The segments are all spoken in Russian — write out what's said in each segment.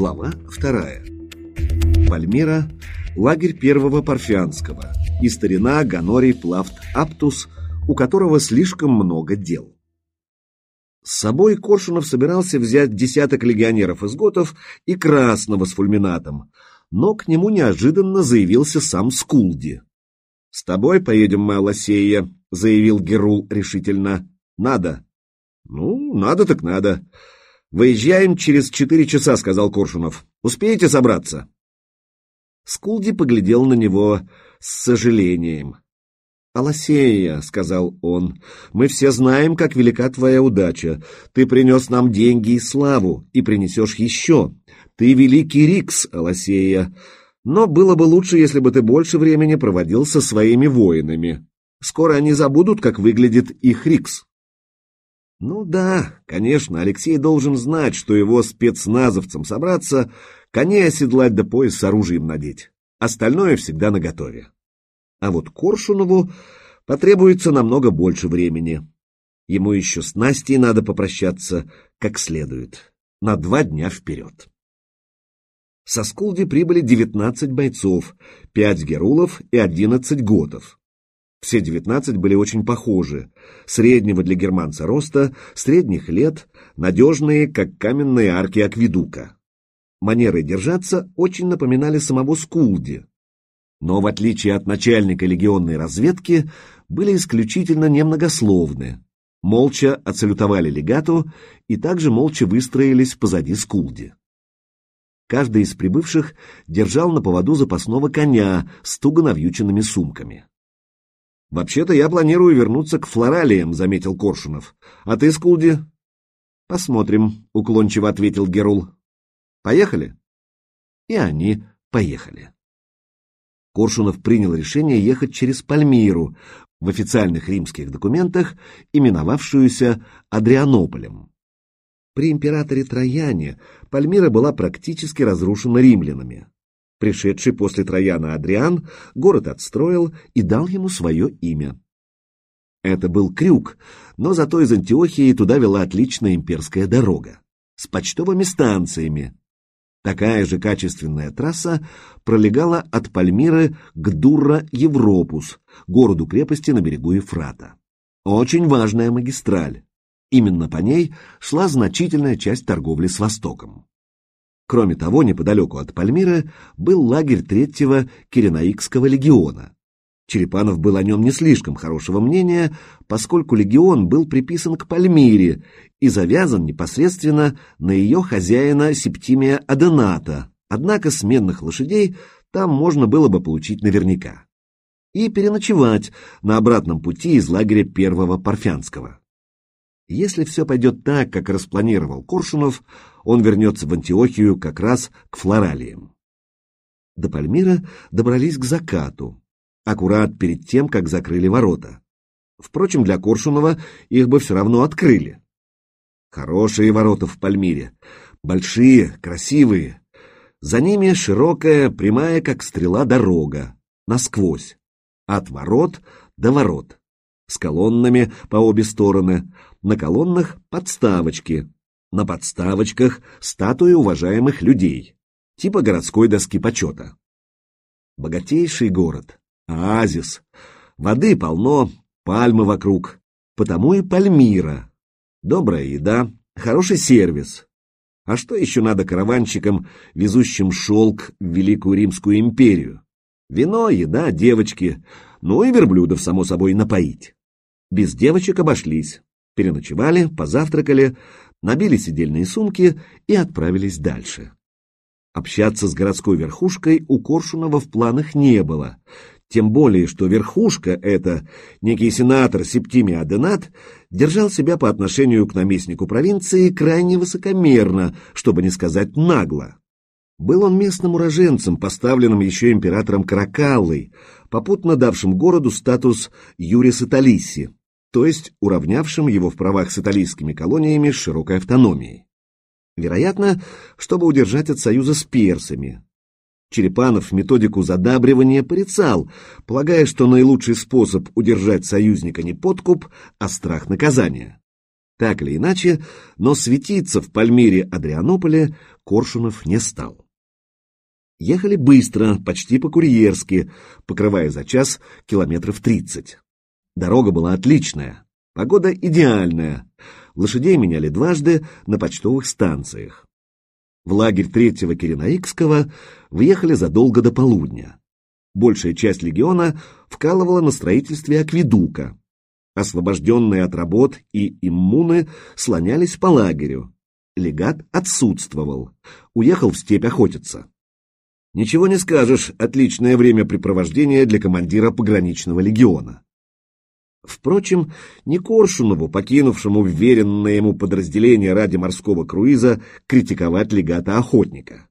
Глава вторая. Пальмира, лагерь первого Парфянского и старина Ганорий Плафт Аптус, у которого слишком много дел. С собой Коршунов собирался взять десяток легионеров из готов и красного с фульминатом, но к нему неожиданно заявился сам Скулди. — С тобой поедем мы, Алосея, — заявил Герул решительно. — Надо. — Ну, надо так надо. «Выезжаем через четыре часа», — сказал Коршунов. «Успеете собраться?» Скулди поглядел на него с сожалением. «Алосея», — сказал он, — «мы все знаем, как велика твоя удача. Ты принес нам деньги и славу, и принесешь еще. Ты великий Рикс, Алосея. Но было бы лучше, если бы ты больше времени проводил со своими воинами. Скоро они забудут, как выглядит их Рикс». Ну да, конечно, Алексей должен знать, что его спецназовцам собраться, коней оседлать да пояс с оружием надеть. Остальное всегда наготове. А вот Коршунову потребуется намного больше времени. Ему еще с Настей надо попрощаться как следует, на два дня вперед. Со Скулди прибыли 19 бойцов, 5 герулов и 11 готов. Все девятнадцать были очень похожи, среднего для германца роста, средних лет, надежные, как каменные арки акведука. Манеры держаться очень напоминали самого Скулди, но в отличие от начальника легионной разведки были исключительно немногословны, молча отсалютовали легату и также молча выстроились позади Скулди. Каждый из прибывших держал на поводу запасного коня с туго навьюченными сумками. «Вообще-то я планирую вернуться к флоралиям», — заметил Коршунов. «А ты, Скулди?» «Посмотрим», — уклончиво ответил Герул. «Поехали?» И они поехали. Коршунов принял решение ехать через Пальмиру, в официальных римских документах именовавшуюся Адрианополем. При императоре Трояне Пальмира была практически разрушена римлянами. Пришедший после Трояна Адриан город отстроил и дал ему свое имя. Это был крюк, но зато из Антиохии туда вела отличная имперская дорога с почтовыми станциями. Такая же качественная трасса пролегала от Пальмиры к Дурра-Европус, городу-крепости на берегу Ефрата. Очень важная магистраль. Именно по ней шла значительная часть торговли с Востоком. Кроме того, неподалеку от Пальмиры был лагерь третьего Киренаикского легиона. Черепанов был о нем не слишком хорошего мнения, поскольку легион был приписан к Пальмире и завязан непосредственно на ее хозяина Септимия Адената, однако сменных лошадей там можно было бы получить наверняка. И переночевать на обратном пути из лагеря первого Парфянского. Если все пойдет так, как распланировал Коршунов, он вернется в Антиохию как раз к флоралиям. До Пальмира добрались к закату, аккурат перед тем, как закрыли ворота. Впрочем, для Коршунова их бы все равно открыли. Хорошие ворота в Пальмире, большие, красивые. За ними широкая, прямая, как стрела, дорога, насквозь, от ворот до ворот, с колоннами по обе стороны, на колоннах подставочки, на подставочках статуи уважаемых людей, типа городской доски почета. Богатейший город, оазис, воды полно, пальмы вокруг, потому и Пальмира. Добрая еда, хороший сервис. А что еще надо караванщикам, везущим шелк в Великую Римскую империю? Вино, еда, девочки, ну и верблюдов, само собой, напоить. Без девочек обошлись переночевали, позавтракали, набили сидельные сумки и отправились дальше. Общаться с городской верхушкой у Коршунова в планах не было, тем более, что верхушка эта, некий сенатор Септимий Аденат, держал себя по отношению к наместнику провинции крайне высокомерно, чтобы не сказать нагло. Был он местным уроженцем, поставленным еще императором Каракаллой, попутно давшим городу статус Юрис Италиси, то есть уравнявшим его в правах с италийскими колониями с широкой автономией. Вероятно, чтобы удержать от союза с персами. Черепанов методику задабривания порицал, полагая, что наилучший способ удержать союзника не подкуп, а страх наказания. Так или иначе, но светиться в Пальмире Адрианополе Коршунов не стал. Ехали быстро, почти по-курьерски, покрывая за час километров тридцать. Дорога была отличная, погода идеальная. Лошадей меняли дважды на почтовых станциях. В лагерь третьего Киренаикского въехали задолго до полудня. Большая часть легиона вкалывала на строительстве акведука. Освобожденные от работ и иммуны слонялись по лагерю. Легат отсутствовал, уехал в степь охотиться. Ничего не скажешь, отличное времяпрепровождение для командира пограничного легиона. Впрочем, не Коршунову, покинувшему вверенное ему подразделение ради морского круиза, критиковать легата-охотника.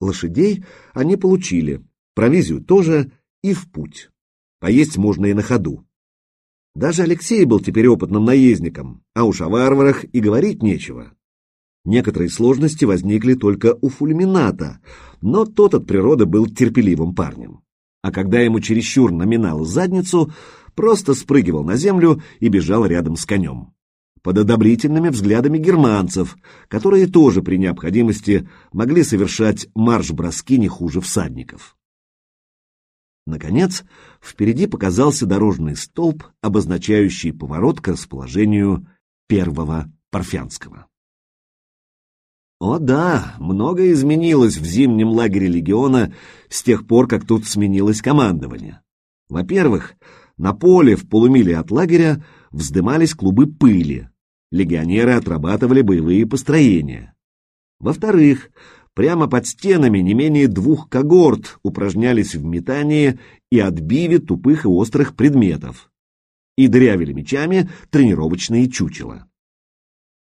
Лошадей они получили, провизию тоже и в путь. Поесть можно и на ходу. Даже Алексей был теперь опытным наездником, а уж о варварах и говорить нечего. Некоторые сложности возникли только у фульмината, но тот от природы был терпеливым парнем. А когда ему чересчур наминал задницу, просто спрыгивал на землю и бежал рядом с конем. Под одобрительными взглядами германцев, которые тоже при необходимости могли совершать марш-броски не хуже всадников. Наконец, впереди показался дорожный столб, обозначающий поворот к расположению первого Парфянского. О да, многое изменилось в зимнем лагере легиона с тех пор, как тут сменилось командование. Во-первых, на поле в полумиле от лагеря вздымались клубы пыли. Легионеры отрабатывали боевые построения. Во-вторых, прямо под стенами не менее двух когорт упражнялись в метании и отбиве тупых и острых предметов. И дрявили мечами тренировочные чучела.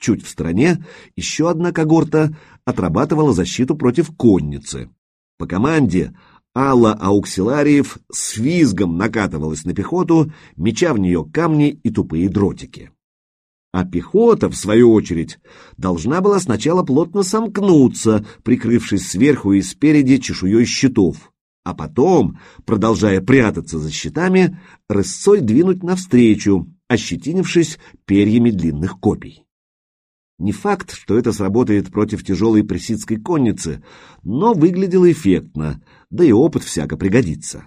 Чуть в стороне еще одна когорта отрабатывала защиту против конницы. По команде Алла Ауксилариев с визгом накатывалась на пехоту, меча в нее камни и тупые дротики. А пехота, в свою очередь, должна была сначала плотно сомкнуться, прикрывшись сверху и спереди чешуей щитов, а потом, продолжая прятаться за щитами, рысцой двинуть навстречу, ощетинившись перьями длинных копий. Не факт, что это сработает против тяжелой пресидской конницы, но выглядело эффектно, да и опыт всяко пригодится.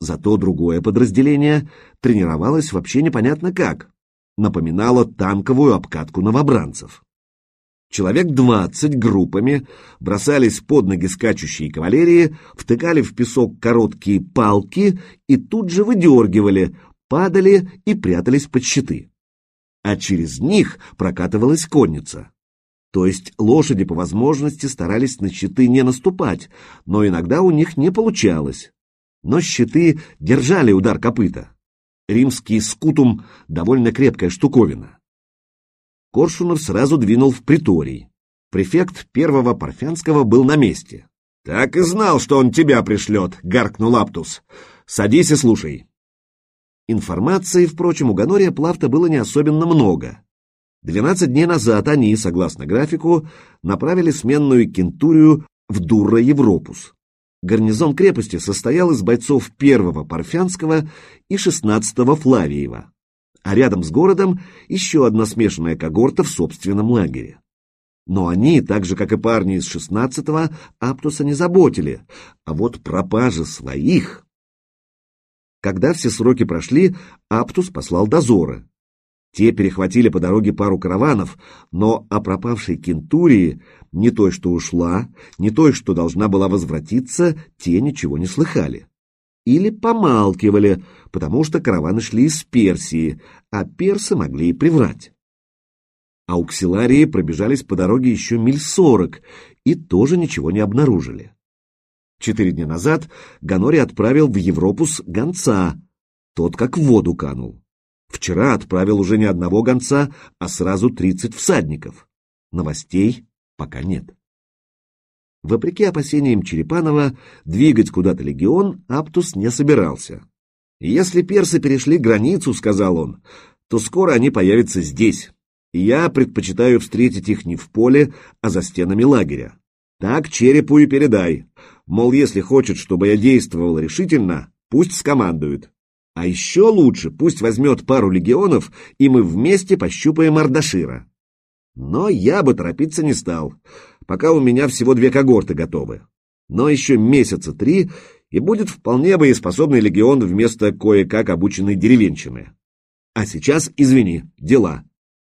Зато другое подразделение тренировалось вообще непонятно как, напоминало танковую обкатку новобранцев. Человек двадцать группами бросались под ноги скачущей кавалерии, втыкали в песок короткие палки и тут же выдергивали, падали и прятались под щиты а через них прокатывалась конница. То есть лошади по возможности старались на щиты не наступать, но иногда у них не получалось. Но щиты держали удар копыта. Римский скутум — довольно крепкая штуковина. Коршунов сразу двинул в приторий. Префект первого Парфянского был на месте. «Так и знал, что он тебя пришлет», — гаркнул Аптус. «Садись и слушай. Информации, впрочем, у Ганория Плавта было не особенно много. Двенадцать дней назад они, согласно графику, направили сменную кентурию в Дура Европус. Гарнизон крепости состоял из бойцов первого Парфянского и шестнадцатого Флавиева, а рядом с городом еще одна смешанная когорта в собственном лагере. Но они, так же, как и парни из шестнадцатого, Аптуса не заботили, а вот пропажа своих когда все сроки прошли, Аптус послал дозоры. Те перехватили по дороге пару караванов, но о пропавшей кентурии, не той, что ушла, не той, что должна была возвратиться, те ничего не слыхали. Или помалкивали, потому что караваны шли из Персии, а персы могли и приврать. Ауксиларии пробежались по дороге еще миль сорок и тоже ничего не обнаружили. Четыре дня назад Ганори отправил в Европус гонца. Тот как в воду канул. Вчера отправил уже не одного гонца, а сразу тридцать всадников. Новостей пока нет. Вопреки опасениям Черепанова, двигать куда-то легион Аптус не собирался. «Если персы перешли границу, — сказал он, — то скоро они появятся здесь. я предпочитаю встретить их не в поле, а за стенами лагеря. Так черепу и передай. Мол, если хочет, чтобы я действовал решительно, пусть скомандует. А еще лучше пусть возьмет пару легионов, и мы вместе пощупаем Ардашира. Но я бы торопиться не стал, пока у меня всего две когорты готовы. Но еще месяца три, и будет вполне боеспособный легион вместо кое-как обученной деревенщины. А сейчас, извини, дела.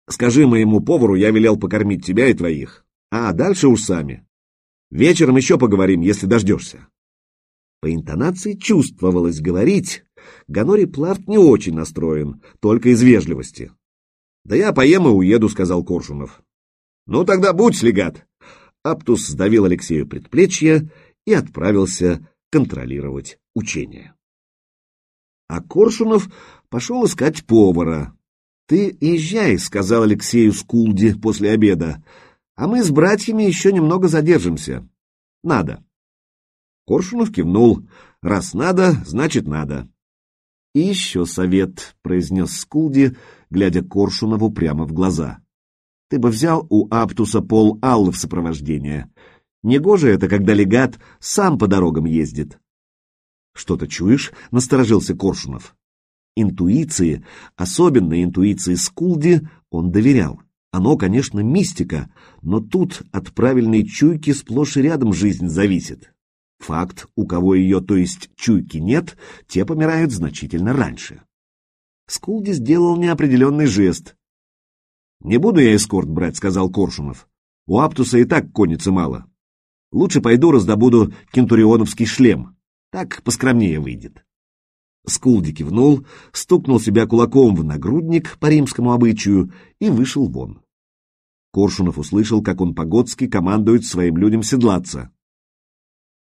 Скажи моему повару, я велел покормить тебя и твоих. А дальше уж сами. Вечером еще поговорим, если дождешься. По интонации чувствовалось говорить, Ганори Пларт не очень настроен, только из вежливости. «Да я поем и уеду», — сказал Коршунов. «Ну тогда будь, легат!» Аптус сдавил Алексею предплечье и отправился контролировать учение. А Коршунов пошел искать повара. «Ты езжай», — сказал Алексею Скулди после обеда, «а мы с братьями еще немного задержимся. Надо». Коршунов кивнул. «Раз надо, значит надо». «И еще совет», — произнес Скулди, глядя Коршунову прямо в глаза. «Ты бы взял у Аптуса пол Аллы в сопровождение. Негоже это, когда легат сам по дорогам ездит». «Что-то чуешь?» — насторожился Коршунов. Интуиции, особенно интуиции Скулди, он доверял. Оно, конечно, мистика, но тут от правильной чуйки сплошь и рядом жизнь зависит. Факт, у кого ее, то есть чуйки нет, те помирают значительно раньше. Скулди сделал неопределенный жест. «Не буду я эскорт брать», — сказал Коршунов. «У Аптуса и так конницы мало. Лучше пойду раздобуду кентурионовский шлем. Так поскромнее выйдет». Скулди кивнул, стукнул себя кулаком в нагрудник по римскому обычаю и вышел вон. Коршунов услышал, как он по-готски командует своим людям седлаться.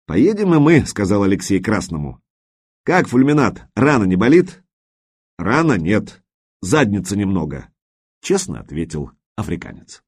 «Поедем и мы», — сказал Алексей Красному. «Как, фульминат, рана не болит?» «Рана нет, задница немного», — честно ответил африканец.